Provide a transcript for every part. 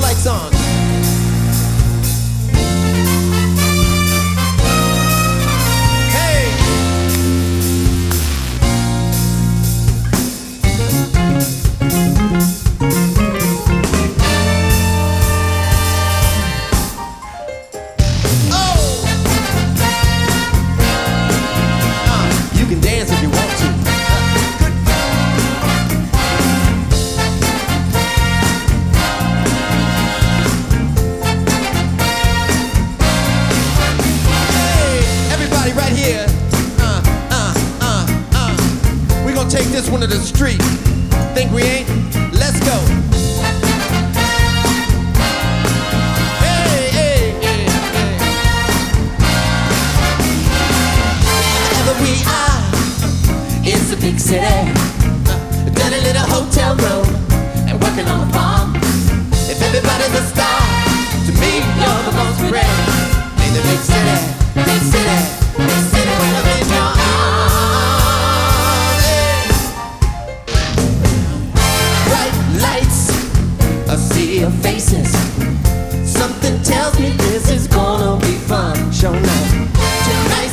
lights on. this one of the street. Think we ain't? Let's go. we are a big city. Uh, a little hotel room and working on a farm. If everybody's a star.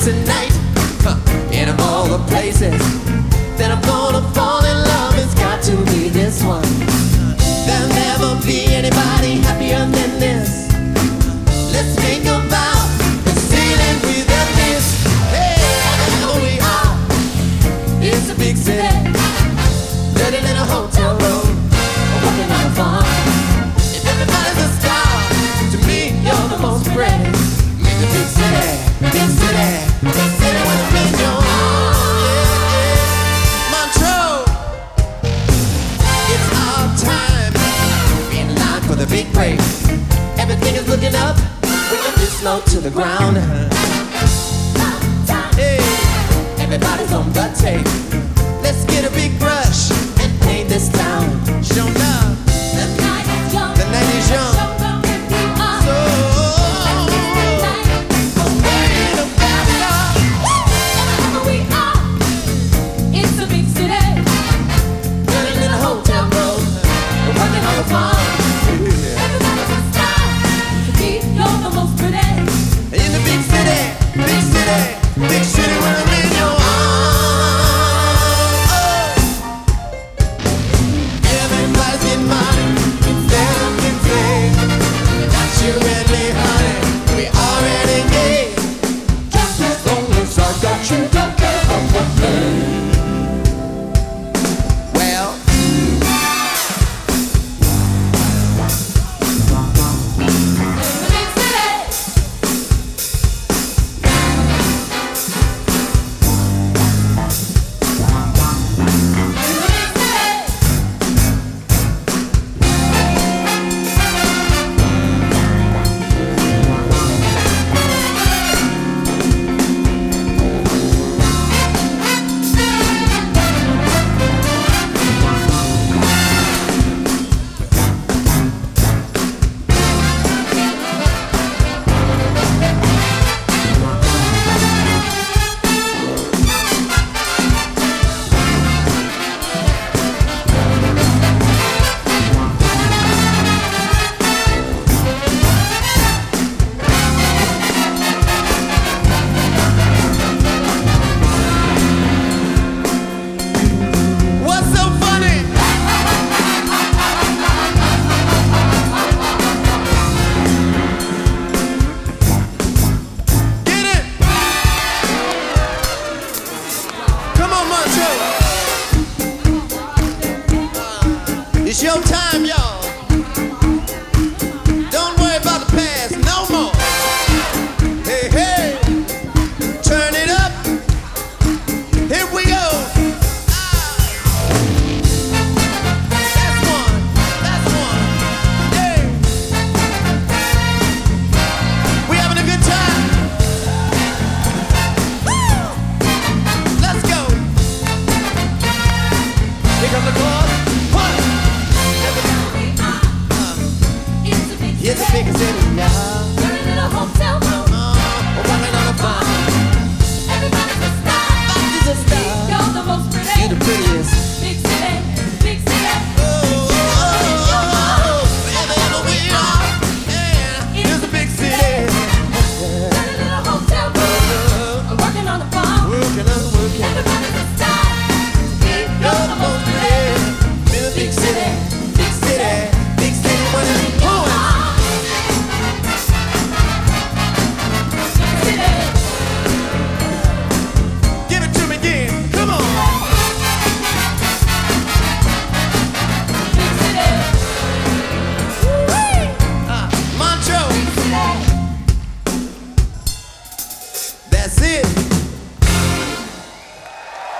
tonight. to the ground. Hey, everybody's on the tape. Let's get a big brush and paint this town. Show Bitch, It's your time, y'all. niggas in it now. Turn into a hotel.